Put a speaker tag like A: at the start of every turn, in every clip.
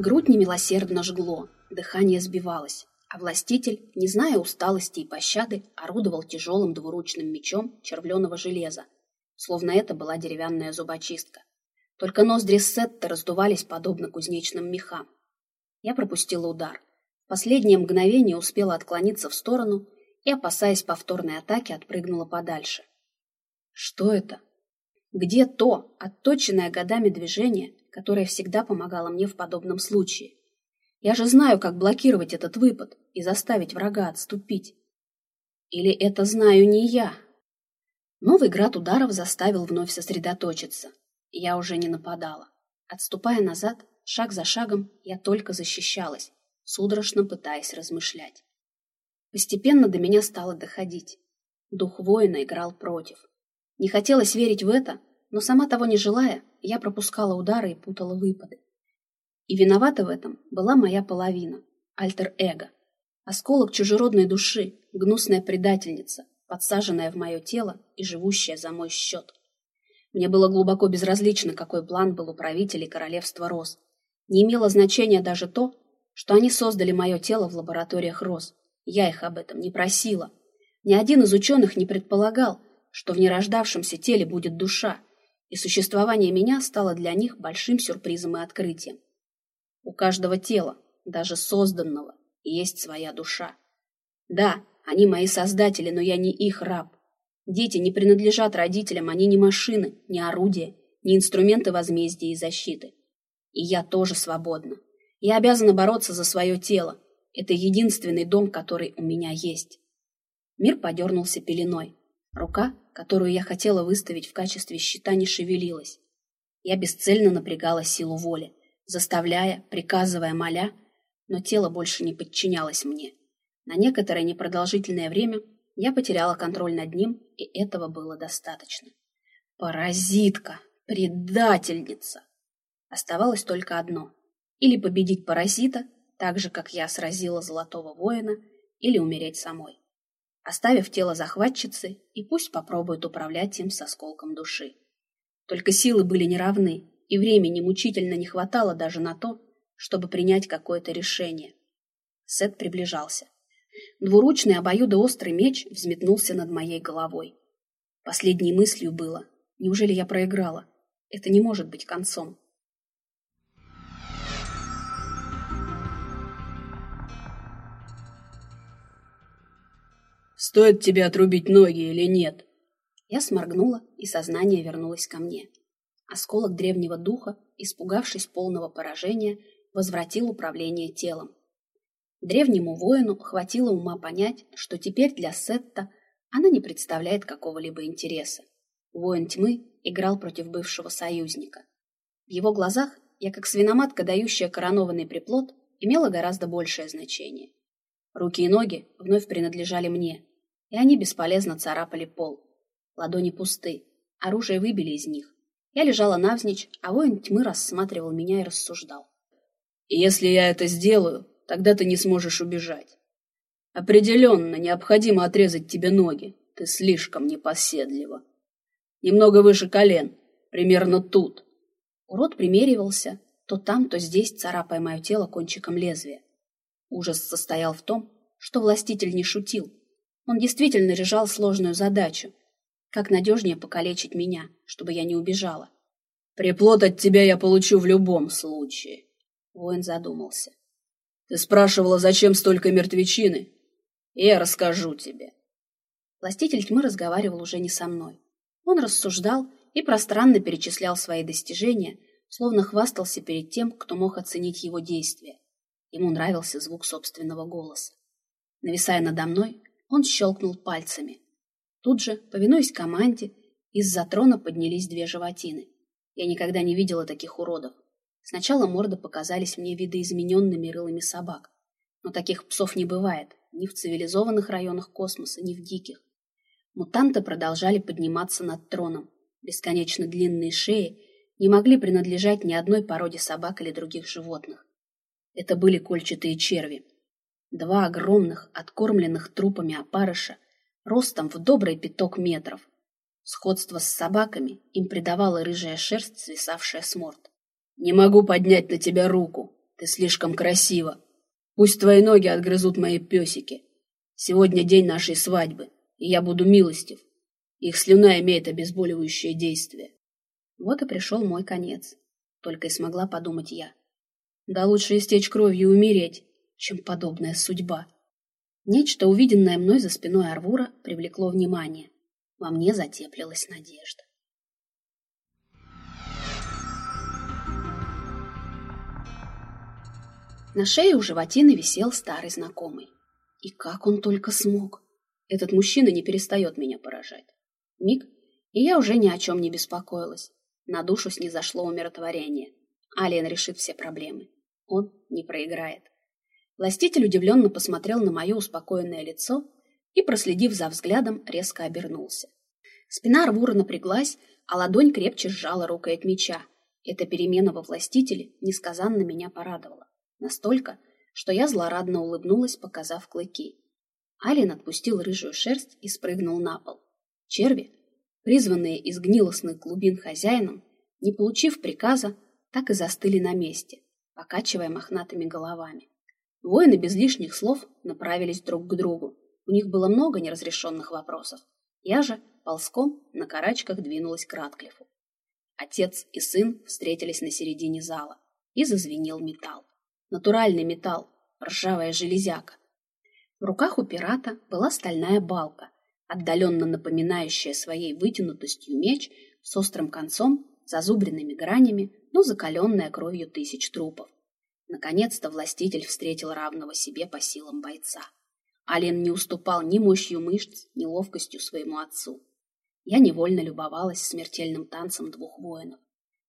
A: Грудь немилосердно жгло, дыхание сбивалось, а властитель, не зная усталости и пощады, орудовал тяжелым двуручным мечом червленого железа, словно это была деревянная зубочистка. Только ноздри Сетта раздувались подобно кузнечным мехам. Я пропустила удар. Последнее мгновение успела отклониться в сторону и, опасаясь повторной атаки, отпрыгнула подальше. Что это? Где то, отточенное годами движение, которое всегда помогало мне в подобном случае? Я же знаю, как блокировать этот выпад и заставить врага отступить. Или это знаю не я? Новый град ударов заставил вновь сосредоточиться. Я уже не нападала. Отступая назад, шаг за шагом, я только защищалась, судорожно пытаясь размышлять. Постепенно до меня стало доходить. Дух воина играл против. Не хотелось верить в это, но сама того не желая, я пропускала удары и путала выпады. И виновата в этом была моя половина, альтер-эго, осколок чужеродной души, гнусная предательница, подсаженная в мое тело и живущая за мой счет. Мне было глубоко безразлично, какой план был у правителей королевства Роз. Не имело значения даже то, что они создали мое тело в лабораториях Роз. Я их об этом не просила. Ни один из ученых не предполагал, что в нерождавшемся теле будет душа, и существование меня стало для них большим сюрпризом и открытием. У каждого тела, даже созданного, есть своя душа. Да, они мои создатели, но я не их раб. Дети не принадлежат родителям, они не машины, не орудия, не инструменты возмездия и защиты. И я тоже свободна. Я обязана бороться за свое тело. Это единственный дом, который у меня есть. Мир подернулся пеленой. Рука, которую я хотела выставить в качестве щита, не шевелилась. Я бесцельно напрягала силу воли, заставляя, приказывая, моля, но тело больше не подчинялось мне. На некоторое непродолжительное время я потеряла контроль над ним, и этого было достаточно. Паразитка! Предательница! Оставалось только одно. Или победить паразита, так же, как я сразила золотого воина, или умереть самой оставив тело захватчицы, и пусть попробует управлять им с осколком души. Только силы были неравны, и времени мучительно не хватало даже на то, чтобы принять какое-то решение. Сет приближался. Двуручный обоюдоострый меч взметнулся над моей головой. Последней мыслью было, неужели я проиграла? Это не может быть концом.
B: Стоит тебе отрубить ноги или нет?
A: Я сморгнула, и сознание вернулось ко мне. Осколок древнего духа, испугавшись полного поражения, возвратил управление телом. Древнему воину хватило ума понять, что теперь для Сетта она не представляет какого-либо интереса. Воин тьмы играл против бывшего союзника. В его глазах я, как свиноматка, дающая коронованный приплод, имела гораздо большее значение. Руки и ноги вновь принадлежали мне, и они бесполезно царапали пол. Ладони пусты, оружие выбили из них. Я лежала навзничь, а воин тьмы рассматривал меня и рассуждал.
B: Если я это сделаю, тогда ты не сможешь убежать. Определенно необходимо отрезать тебе ноги. Ты слишком непоседлива. Немного выше колен, примерно тут.
A: Урод примеривался, то там, то здесь, царапая мое тело кончиком лезвия. Ужас состоял в том, что властитель не шутил. Он действительно решал сложную задачу. Как надежнее покалечить меня, чтобы я не убежала.
B: «Приплод от тебя я получу в любом случае», — воин задумался. «Ты спрашивала, зачем столько мертвечины? я расскажу тебе».
A: Властитель тьмы разговаривал уже не со мной. Он рассуждал и пространно перечислял свои достижения, словно хвастался перед тем, кто мог оценить его действия. Ему нравился звук собственного голоса. Нависая надо мной, он щелкнул пальцами. Тут же, повинуясь команде, из-за трона поднялись две животины. Я никогда не видела таких уродов. Сначала морды показались мне видоизмененными рылыми собак. Но таких псов не бывает ни в цивилизованных районах космоса, ни в диких. Мутанты продолжали подниматься над троном. Бесконечно длинные шеи не могли принадлежать ни одной породе собак или других животных. Это были кольчатые черви, Два огромных, откормленных трупами опарыша, ростом в добрый пяток метров. Сходство с собаками им придавала рыжая шерсть, свисавшая с морд.
B: «Не могу поднять на тебя руку. Ты слишком красива. Пусть твои ноги отгрызут мои песики. Сегодня день нашей свадьбы, и я буду милостив. Их слюна имеет обезболивающее действие.
A: Вот и пришел мой конец. Только и смогла подумать я. Да лучше истечь кровью и умереть, чем подобная судьба. Нечто, увиденное мной за спиной Арвура, привлекло внимание. Во мне затеплилась надежда. На шее у животины висел старый знакомый. И как он только смог. Этот мужчина не перестает меня поражать. Миг, и я уже ни о чем не беспокоилась. На душу снизошло умиротворение. Алиен решит все проблемы. Он не проиграет. Властитель удивленно посмотрел на мое успокоенное лицо и, проследив за взглядом, резко обернулся. Спина Арвура напряглась, а ладонь крепче сжала рукой от меча. Эта перемена во властителе несказанно меня порадовала. Настолько, что я злорадно улыбнулась, показав клыки. Алин отпустил рыжую шерсть и спрыгнул на пол. Черви, призванные из гнилостных глубин хозяином, не получив приказа, так и застыли на месте, покачивая мохнатыми головами. Воины без лишних слов направились друг к другу. У них было много неразрешенных вопросов. Я же ползком на карачках двинулась к Ратклифу. Отец и сын встретились на середине зала, и зазвенел металл натуральный металл, ржавая железяка. В руках у пирата была стальная балка, отдаленно напоминающая своей вытянутостью меч с острым концом, зазубренными гранями, но закаленная кровью тысяч трупов. Наконец-то властитель встретил равного себе по силам бойца. Ален не уступал ни мощью мышц, ни ловкостью своему отцу. Я невольно любовалась смертельным танцем двух воинов.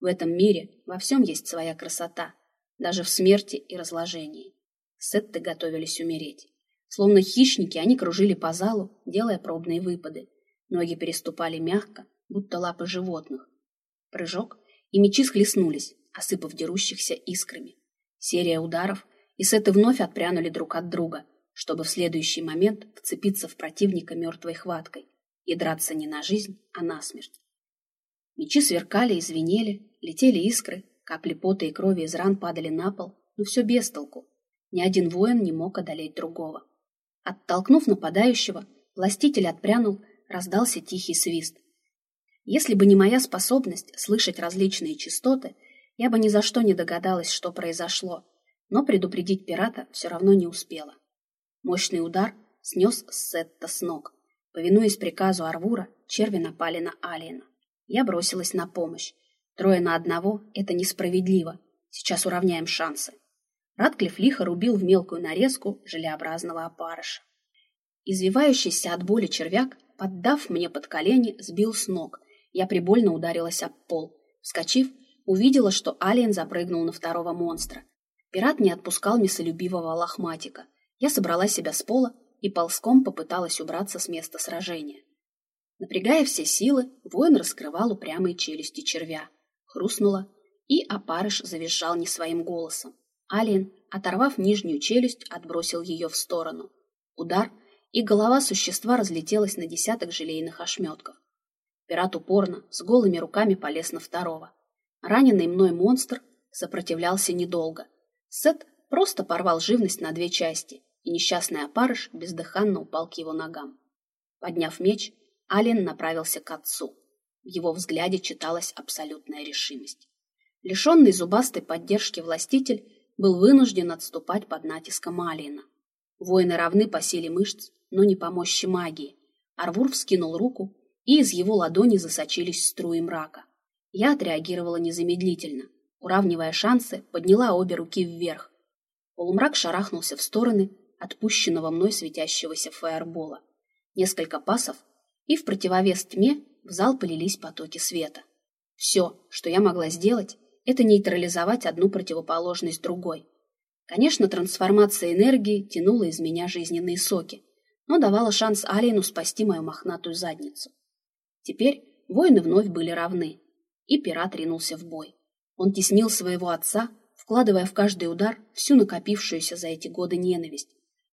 A: В этом мире во всем есть своя красота, даже в смерти и разложении. Сетты готовились умереть. Словно хищники, они кружили по залу, делая пробные выпады. Ноги переступали мягко, будто лапы животных. Прыжок, и мечи схлестнулись, осыпав дерущихся искрами. Серия ударов, и сеты вновь отпрянули друг от друга, чтобы в следующий момент вцепиться в противника мертвой хваткой и драться не на жизнь, а на смерть. Мечи сверкали и звенели, летели искры, Капли пота и крови из ран падали на пол, но все без толку. Ни один воин не мог одолеть другого. Оттолкнув нападающего, властитель отпрянул, раздался тихий свист. Если бы не моя способность слышать различные частоты, я бы ни за что не догадалась, что произошло, но предупредить пирата все равно не успела. Мощный удар снес Сетта с ног. Повинуясь приказу Арвура, черви напали на Алиена. Я бросилась на помощь. Трое на одного — это несправедливо. Сейчас уравняем шансы. Радклифф лихо рубил в мелкую нарезку желеобразного опарыша. Извивающийся от боли червяк, поддав мне под колени, сбил с ног. Я прибольно ударилась об пол. Вскочив, увидела, что Алиен запрыгнул на второго монстра. Пират не отпускал мясолюбивого лохматика. Я собрала себя с пола и ползком попыталась убраться с места сражения. Напрягая все силы, воин раскрывал упрямые челюсти червя хрустнуло, и опарыш завизжал не своим голосом. Алien, оторвав нижнюю челюсть, отбросил ее в сторону. Удар, и голова существа разлетелась на десяток желейных ошметков. Пират упорно, с голыми руками полез на второго. Раненый мной монстр сопротивлялся недолго. Сет просто порвал живность на две части, и несчастный опарыш бездыханно упал к его ногам. Подняв меч, Ален направился к отцу. В его взгляде читалась абсолютная решимость. Лишенный зубастой поддержки властитель был вынужден отступать под натиском Алиена. Воины равны по силе мышц, но не по мощи магии. Арвур вскинул руку, и из его ладони засочились струи мрака. Я отреагировала незамедлительно. Уравнивая шансы, подняла обе руки вверх. Полумрак шарахнулся в стороны отпущенного мной светящегося фаербола. Несколько пасов, и в противовес тьме в зал полились потоки света. Все, что я могла сделать, это нейтрализовать одну противоположность другой. Конечно, трансформация энергии тянула из меня жизненные соки, но давала шанс Алиену спасти мою мохнатую задницу. Теперь воины вновь были равны, и пират ринулся в бой. Он теснил своего отца, вкладывая в каждый удар всю накопившуюся за эти годы ненависть.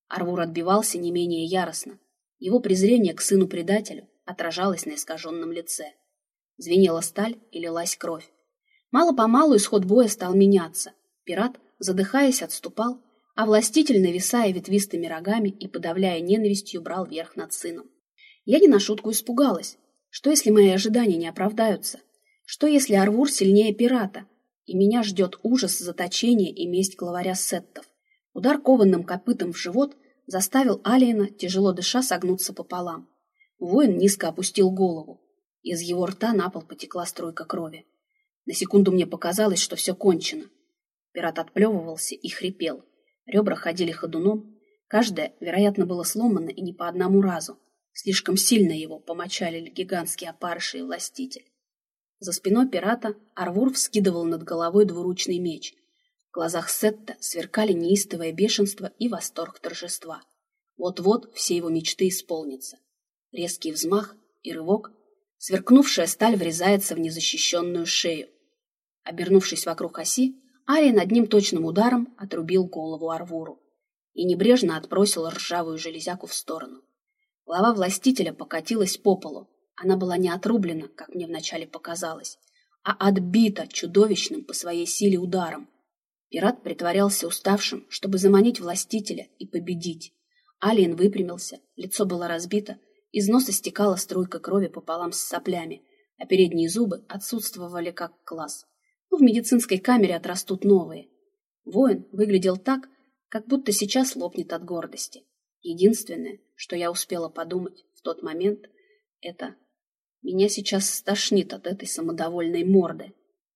A: Арвур отбивался не менее яростно. Его презрение к сыну-предателю отражалось на искаженном лице. Звенела сталь и лилась кровь. Мало-помалу исход боя стал меняться. Пират задыхаясь, отступал, а властитель, нависая ветвистыми рогами и подавляя ненавистью, брал верх над сыном. Я не на шутку испугалась. Что, если мои ожидания не оправдаются? Что, если Арвур сильнее пирата, и меня ждет ужас заточения и месть главаря сеттов? Удар кованным копытом в живот заставил Алиена, тяжело дыша, согнуться пополам. Воин низко опустил голову. Из его рта на пол потекла струйка крови. На секунду мне показалось, что все кончено. Пират отплевывался и хрипел. Ребра ходили ходуном. Каждое, вероятно, было сломано и не по одному разу. Слишком сильно его помочалили гигантские опарыши и властитель. За спиной пирата Арвур вскидывал над головой двуручный меч. В глазах Сетта сверкали неистовое бешенство и восторг торжества. Вот-вот все его мечты исполнятся. Резкий взмах и рывок. Сверкнувшая сталь врезается в незащищенную шею. Обернувшись вокруг оси, Ария одним точным ударом отрубил голову Арвуру и небрежно отбросил ржавую железяку в сторону. Голова властителя покатилась по полу. Она была не отрублена, как мне вначале показалось, а отбита чудовищным по своей силе ударом. Пират притворялся уставшим, чтобы заманить властителя и победить. Алиен выпрямился, лицо было разбито, из носа стекала струйка крови пополам с соплями, а передние зубы отсутствовали как класс. Ну, в медицинской камере отрастут новые. Воин выглядел так, как будто сейчас лопнет от гордости. Единственное, что я успела подумать в тот момент, это меня сейчас стошнит от этой самодовольной морды.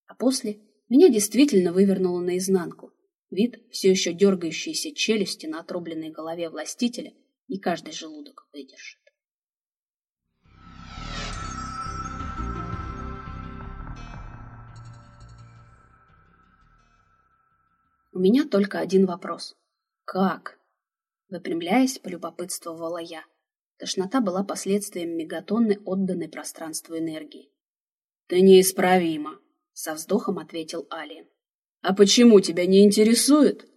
A: А после меня действительно вывернуло наизнанку. Вид все еще дергающейся челюсти на отрубленной голове властителя не каждый желудок выдержит. У меня только один вопрос. Как? Выпрямляясь, полюбопытствовала я. Тошнота была последствием мегатонны отданной пространству энергии. «Ты неисправима», — со вздохом ответил Алиен. «А почему тебя не интересует?»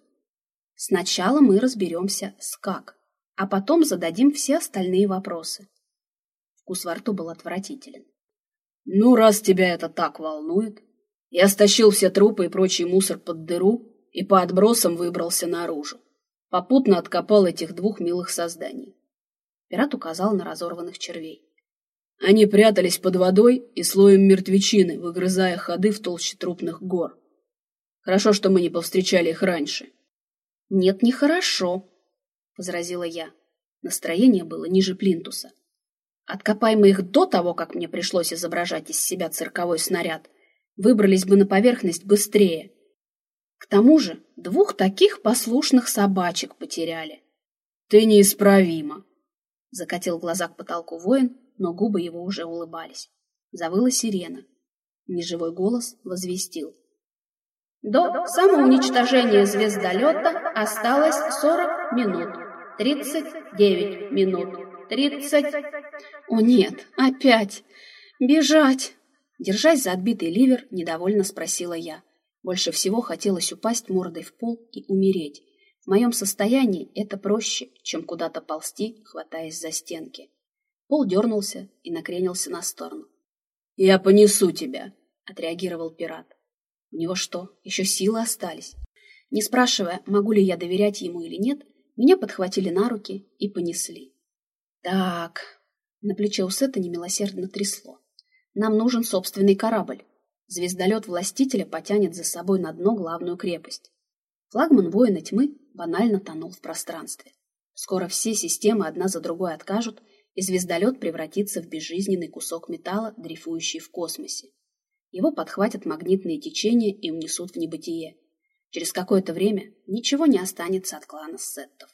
A: «Сначала мы разберемся с как, а потом зададим все остальные вопросы». Вкус во рту был отвратителен. «Ну, раз тебя это так волнует, я стащил все трупы и прочий мусор под дыру и по отбросам выбрался наружу. Попутно откопал этих двух милых созданий. Пират указал на разорванных червей. Они прятались под водой и слоем мертвечины, выгрызая ходы в толще трупных гор. Хорошо, что мы не повстречали их раньше. — Нет, нехорошо, — возразила я. Настроение было ниже плинтуса. Откопай мы их до того, как мне пришлось изображать из себя цирковой снаряд, выбрались бы на поверхность быстрее — к тому же двух таких послушных собачек потеряли. Ты неисправима. Закатил глаза к потолку воин, но губы его уже улыбались. Завыла сирена. Неживой голос возвестил. До самоуничтожения звездолета осталось 40 минут. 39 минут. 30... О нет, опять! Бежать! Держась за отбитый ливер, недовольно спросила я. Больше всего хотелось упасть мордой в пол и умереть. В моем состоянии это проще, чем куда-то ползти, хватаясь за стенки. Пол дернулся и накренился на сторону. «Я понесу тебя», — отреагировал пират. У него что, еще силы остались? Не спрашивая, могу ли я доверять ему или нет, меня подхватили на руки и понесли. Так, на плече у Сета немилосердно трясло. Нам нужен собственный корабль. Звездолет властителя потянет за собой на дно главную крепость. Флагман воина тьмы банально тонул в пространстве. Скоро все системы одна за другой откажут, и звездолет превратится в безжизненный кусок металла, дрейфующий в космосе. Его подхватят магнитные течения и унесут в небытие. Через какое-то время ничего не останется от клана сеттов.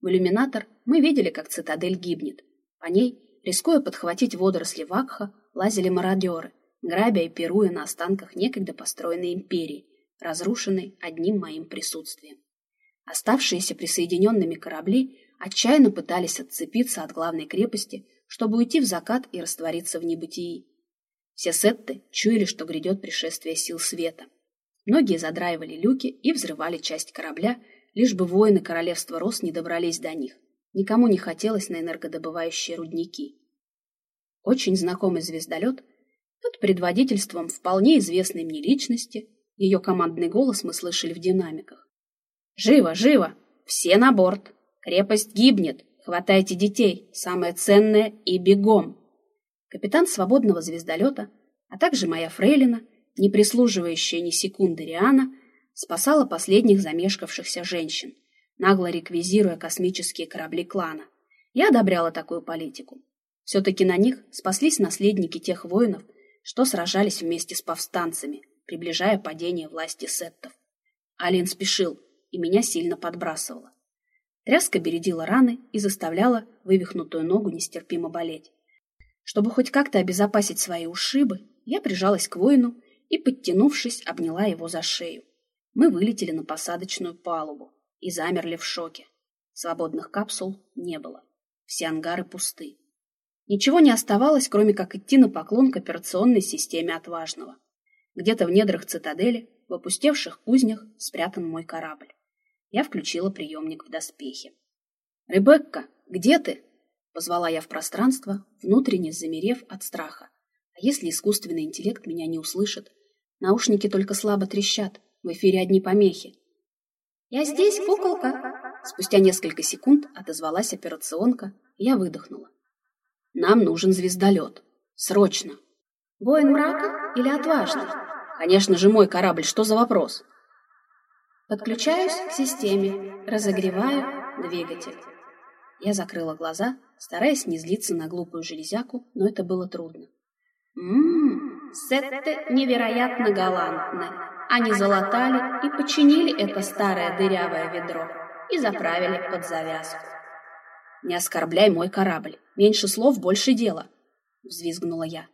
A: В иллюминатор мы видели, как цитадель гибнет. По ней, рискуя подхватить водоросли вакха, лазили мародеры – грабя и пируя на останках некогда построенной империи, разрушенной одним моим присутствием. Оставшиеся присоединенными корабли отчаянно пытались отцепиться от главной крепости, чтобы уйти в закат и раствориться в небытии. Все сетты чуяли, что грядет пришествие сил света. Многие задраивали люки и взрывали часть корабля, лишь бы воины королевства Рос не добрались до них. Никому не хотелось на энергодобывающие рудники. Очень знакомый звездолет под предводительством вполне известной мне личности, Ее командный голос мы слышали в динамиках. «Живо, живо! Все на борт! Крепость гибнет! Хватайте детей! Самое ценное и бегом!» Капитан свободного звездолета, а также моя фрейлина, не прислуживающая ни секунды Риана, спасала последних замешкавшихся женщин, нагло реквизируя космические корабли клана. Я одобряла такую политику. Все-таки на них спаслись наследники тех воинов, что сражались вместе с повстанцами, приближая падение власти сеттов. Алин спешил, и меня сильно подбрасывало. Тряска бередила раны и заставляла вывихнутую ногу нестерпимо болеть. Чтобы хоть как-то обезопасить свои ушибы, я прижалась к воину и, подтянувшись, обняла его за шею. Мы вылетели на посадочную палубу и замерли в шоке. Свободных капсул не было. Все ангары пусты. Ничего не оставалось, кроме как идти на поклон к операционной системе отважного. Где-то в недрах цитадели, в опустевших кузнях, спрятан мой корабль. Я включила приемник в доспехе. «Ребекка, где ты?» — позвала я в пространство, внутренне замерев от страха. А если искусственный интеллект меня не услышит? Наушники только слабо трещат, в эфире одни помехи. «Я здесь, куколка!» Спустя несколько секунд отозвалась операционка, и я выдохнула. «Нам нужен звездолет. Срочно!» «Воин мрака или отважный?» «Конечно же мой корабль, что за вопрос?» «Подключаюсь к системе, разогреваю двигатель». Я закрыла глаза, стараясь не злиться на глупую железяку, но это было трудно. «Ммм, сетты невероятно галантны. Они залатали и починили это старое дырявое ведро и заправили под завязку. «Не оскорбляй мой корабль. Меньше слов, больше дела», — взвизгнула я.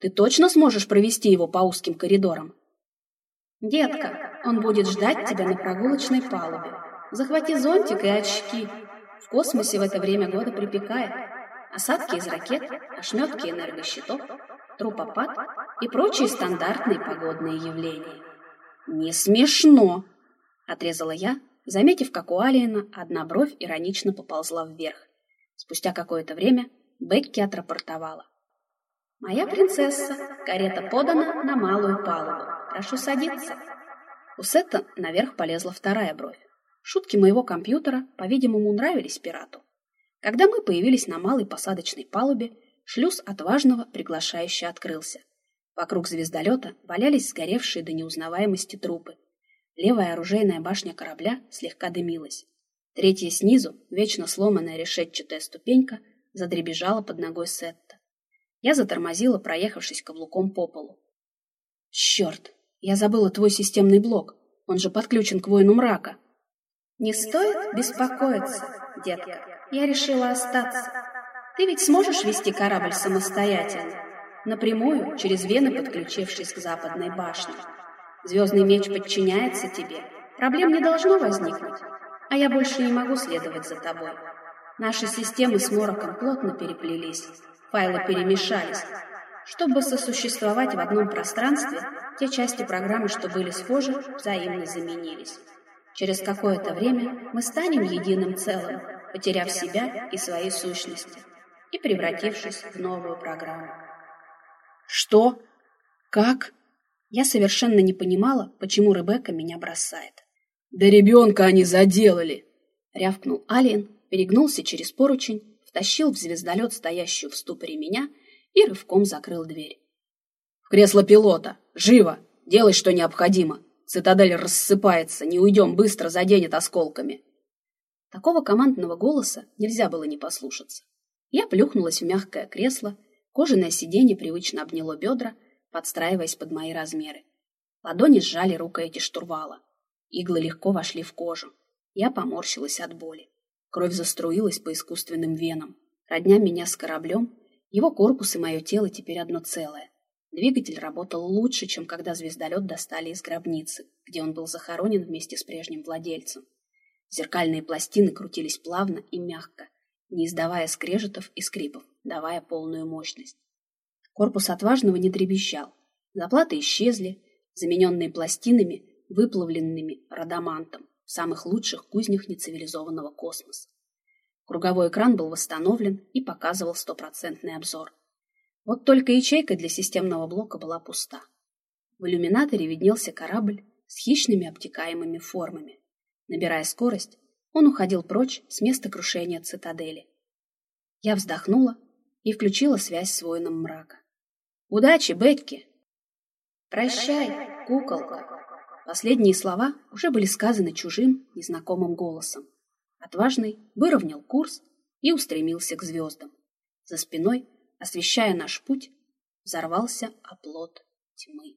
A: «Ты точно сможешь провести его по узким коридорам?» «Детка, он будет ждать тебя на прогулочной палубе. Захвати зонтик и очки. В космосе в это время года припекает. Осадки из ракет, ошметки энергощитов, трупопад и прочие стандартные погодные явления». «Не смешно!» — отрезала я, заметив, как у Алиена одна бровь иронично поползла вверх. Спустя какое-то время Бекки отрапортовала. «Моя принцесса, карета подана на малую палубу. Прошу садиться». У Сетта наверх полезла вторая бровь. Шутки моего компьютера, по-видимому, нравились пирату. Когда мы появились на малой посадочной палубе, шлюз отважного приглашающе открылся. Вокруг звездолета валялись сгоревшие до неузнаваемости трупы. Левая оружейная башня корабля слегка дымилась. Третья снизу, вечно сломанная решетчатая ступенька, задребежала под ногой Сетта. Я затормозила, проехавшись каблуком по полу. «Черт! Я забыла твой системный блок. Он же подключен к воину мрака». «Не стоит беспокоиться, детка. Я решила остаться. Ты ведь сможешь вести корабль самостоятельно?» напрямую через вены подключившись к западной башне. Звездный меч подчиняется тебе. Проблем не должно возникнуть. А я больше не могу следовать за тобой. Наши системы с Мороком плотно переплелись, файлы перемешались. Чтобы сосуществовать в одном пространстве, те части программы, что были схожи, взаимно заменились. Через какое-то время мы станем единым целым, потеряв себя и свои сущности и превратившись в новую программу. Что? Как? Я совершенно не понимала, почему Ребекка меня бросает.
B: Да ребенка они заделали!
A: Рявкнул Алиен, перегнулся через поручень, втащил в звездолет стоящую в ступоре меня и рывком закрыл дверь.
B: В кресло пилота! Живо! Делай, что необходимо! Цитадель рассыпается, не уйдем, быстро заденет осколками.
A: Такого командного голоса нельзя было не послушаться. Я плюхнулась в мягкое кресло Кожаное сиденье привычно обняло бедра, подстраиваясь под мои размеры. Ладони сжали рукояти штурвала. Иглы легко вошли в кожу. Я поморщилась от боли. Кровь заструилась по искусственным венам. Родня меня с кораблем, его корпус и мое тело теперь одно целое. Двигатель работал лучше, чем когда звездолет достали из гробницы, где он был захоронен вместе с прежним владельцем. Зеркальные пластины крутились плавно и мягко, не издавая скрежетов и скрипов давая полную мощность. Корпус отважного не дребезжал. Заплаты исчезли, замененные пластинами, выплавленными радамантом в самых лучших кузнях нецивилизованного космоса. Круговой экран был восстановлен и показывал стопроцентный обзор. Вот только ячейка для системного блока была пуста. В иллюминаторе виднелся корабль с хищными обтекаемыми формами. Набирая скорость, он уходил прочь с места крушения цитадели. Я вздохнула и включила связь с воином мрака. «Удачи, Бетки!» «Прощай, куколка!» Последние слова уже были сказаны чужим, незнакомым голосом. Отважный выровнял курс и устремился к звездам. За спиной, освещая наш путь, взорвался оплот тьмы.